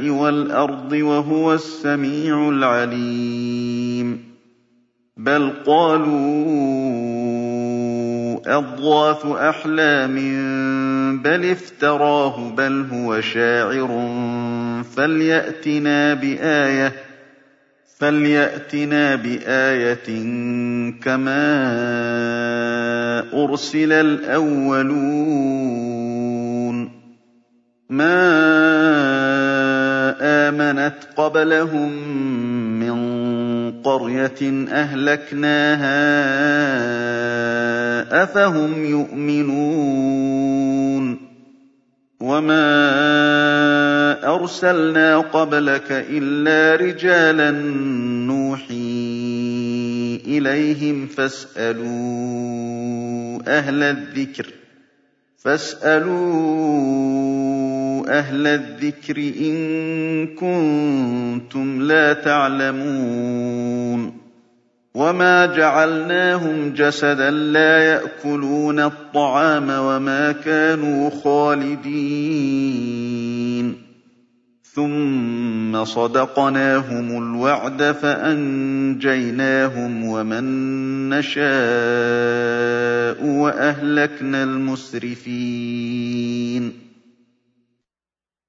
والأرض وهو السميع العليم. بل قالوا أضغاث أحلام بل افتراه بل هو شاعر. فليأتنا بآية فليأتنا بآية كما أرسل الأولون. ما آمنت قبلهم من قرية أهلكناها أفهم يؤمنون وما أرسلنا قبلك إلا رجالا نوحي إليهم فاسألوا أهل الذكر فاسألوا أهل الذكر إن كنتم لا تعلمون وما جعلناهم جسدا لا يأكلون الطعام وما كانوا خالدين ثم صدقناهم الوعد فأنجيناهم ومن نشاء وأهلكنا المسرفين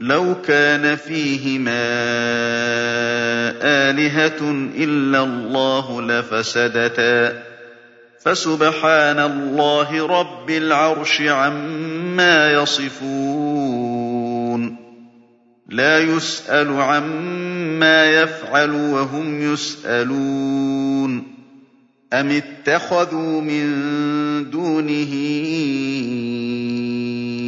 لَوْ كَانَ فِيهِمَا آلِهَةٌ إِلَّا اللَّهُ لَفَسَدَتَا. فَسُبْحَانَ اللَّهِ رَبِّ الْعَرْشِ عَمَّا يَصِفُونَ. لَّا يُسْأَلُ عَمَّا يَفْعَلُ وَهُمْ يُسْأَلُونَ. أَمِ اتَّخَذُوا مِن دُونِهِ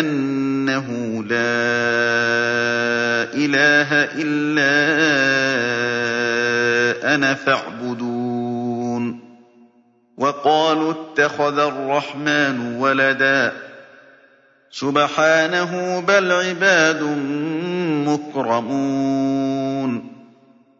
أَنَّهُ لَا إِلَٰهَ إِلَّا أَنَا فَاعْبُدُونِ وَقَالُوا اتَّخَذَ الرَّحْمَٰنُ وَلَدًا ۗ سُبْحَانَهُ ۖ بَلْ عِبَادٌ مُّكْرَمُونَ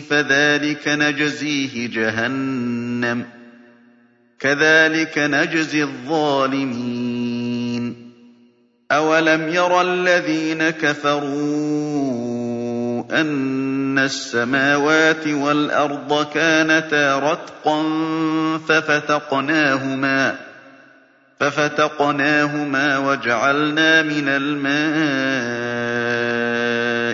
فَذَٰلِكَ نَجْزِيهِ جَهَنَّمَ ۚ. كَذَٰلِكَ نَجْزِي الظَّالِمِينَ. أَوَلَمْ يَرَ الَّذِينَ كَفَرُوا أَنَّ السَّمَاوَاتِ وَالْأَرْضَ كَانَتَا رَتْقًا فَفَتَقْنَاهُمَا وَجَعَلْنَا مِنَ الْمَاءِ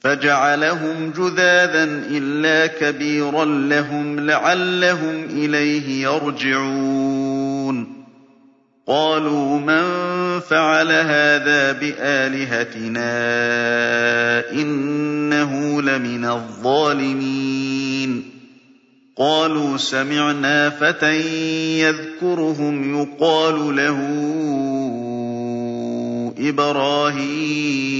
فَجَعَلَهُمْ جُذَاذًا إِلَّا كَبِيرًا لَّهُمْ لَعَلَّهُمْ إِلَيْهِ يَرْجِعُونَ. قَالُوا مَن فَعَلَ هَٰذَا بِآلِهَتِنَا إِنَّهُ لَمِنَ الظَّالِمِينَ. قَالُوا سَمِعْنَا فَتًى يَذْكُرُهُمْ يُقَالُ لَهُ إِبْرَاهِيمُ.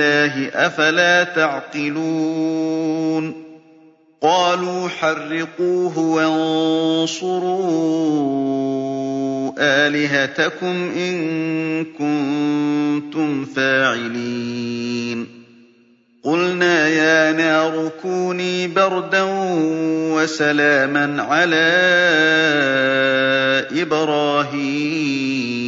اللَّهِ ۖ أَفَلَا تَعْقِلُونَ قَالُوا حَرِّقُوهُ وَانصُرُوا آلِهَتَكُمْ إِن كُنتُمْ فَاعِلِينَ قُلْنَا يَا نَارُ كُونِي بَرْدًا وَسَلَامًا عَلَىٰ إِبْرَاهِيمَ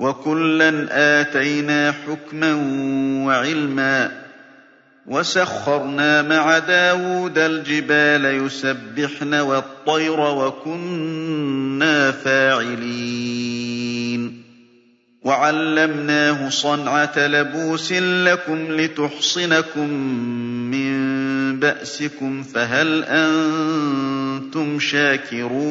وَكُلًّا آتَيْنَا حُكْمًا وَعِلْمًا ۚ وَسَخَّرْنَا مَعَ دَاوُودَ الْجِبَالَ يُسَبِّحْنَ وَالطَّيْرَ ۚ وَكُنَّا فَاعِلِينَ. وَعَلَّمْنَاهُ صَنْعَةَ لَبُوسٍ لَّكُمْ لِتُحْصِنَكُم مِّن بَأْسِكُمْ ۖ فَهَلْ أَنتُمْ شَاكِرُونَ؟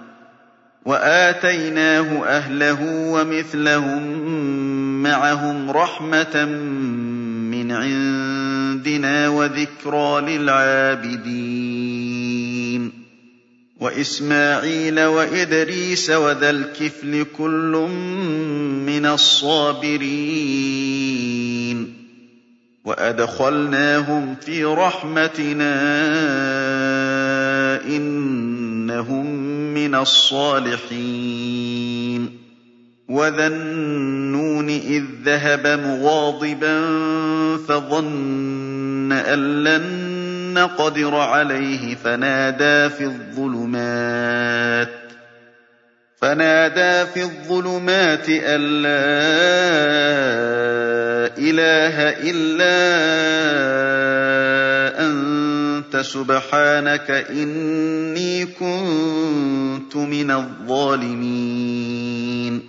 رَحْمَةً مِّنْ عِندِنَا وَذِكْرَىٰ لِلْعَابِدِينَ. وَإِسْمَاعِيلَ وَإِدْرِيسَ وَذَا الْكِفْلِ ۖ كُلٌّ مِّنَ الصَّابِرِينَ. وَأَدْخَلْنَاهُمْ فِي رَحْمَتِنَا ۖ إِنَّهُم مِّنَ الصَّالِحِينَ. وَذَا النُّونِ إِذ ذَّهَبَ مُغَاضِبًا فَظَنَّ أَن لَّن نَّقْدِرَ عَلَيْهِ فَنَادَىٰ فِي الظُّلُمَاتِ أَن لَّا إِلَٰهَ إِلَّا أَنتَ سُبْحَانَكَ إِنِّي كُنتُ مِنَ الظَّالِمِينَ.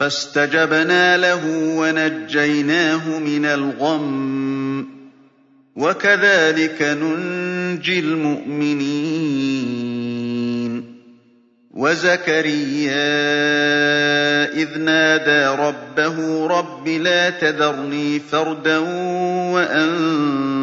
فَاسْتَجَبْنَا لَهُ وَنَجَّيْنَاهُ مِنَ الْغَمِّ ۚ. وَكَذَٰلِكَ نُنجِي الْمُؤْمِنِينَ. وَزَكَرِيَّا إِذْ نَادَىٰ رَبَّهُ رَبِّ لَا تَذَرْنِي فَرْدًا وَأَنتَ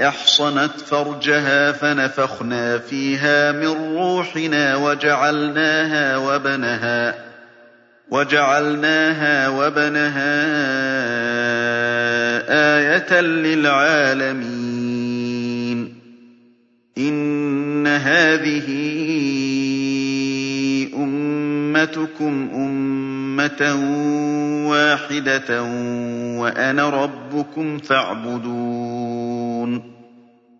أَحْصَنَتْ فَرْجَهَا فَنَفَخْنَا فِيهَا مِن رُّوحِنَا وَجَعَلْنَاهَا وَابْنَهَا آيَةً لِّلْعَالَمِينَ. إِنَّ هَٰذِهِ أُمَّتُكُمْ أُمَّةً وَاحِدَةً وَأَنَا رَبُّكُمْ فَاعْبُدُونِ.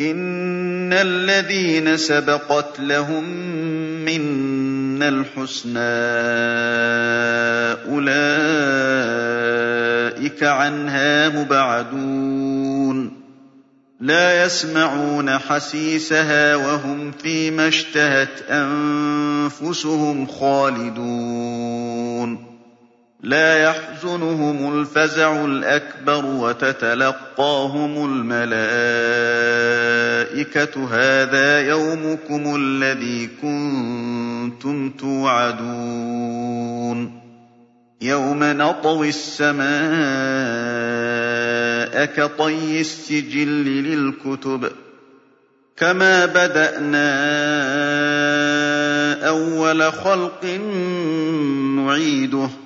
إِنَّ الَّذِينَ سَبَقَتْ لَهُم مِّنَّا الْحُسْنَىٰ أُولَٰئِكَ عَنْهَا مُبْعَدُونَ لَا يَسْمَعُونَ حَسِيسَهَا ۖ وَهُمْ فِي مَا اشْتَهَتْ أَنفُسُهُمْ خَالِدُونَ لَا يَحْزُنُهُمُ الْفَزَعُ الْأَكْبَرُ وَتَتَلَقَّاهُمُ الْمَلَائِكَةُ. هَٰذَا يَوْمُكُمُ الَّذِي كُنتُمْ تُوعَدُونَ. يَوْمَ نَطْوِي السَّمَاءَ كَطَيِّ السِّجِلِّ لِلْكُتُبِ ۚ. كَمَا بَدَأْنَا أَوَّلَ خَلْقٍ نُّعِيدُهُ ۚ.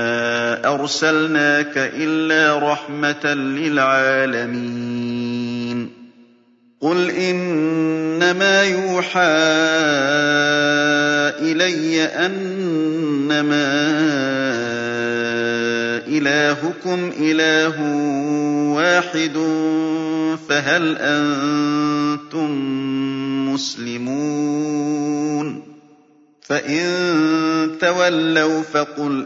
أَرْسَلْنَاكَ إِلَّا رَحْمَةً لِّلْعَالَمِينَ. قُلْ إِنَّمَا يُوحَىٰ إِلَيَّ أَنَّمَا إِلَٰهُكُمْ إِلَٰهٌ وَاحِدٌ فَهَلْ أَنتُم مُّسْلِمُونَ؟ فَإِن تَوَلَّوْا فَقُلْ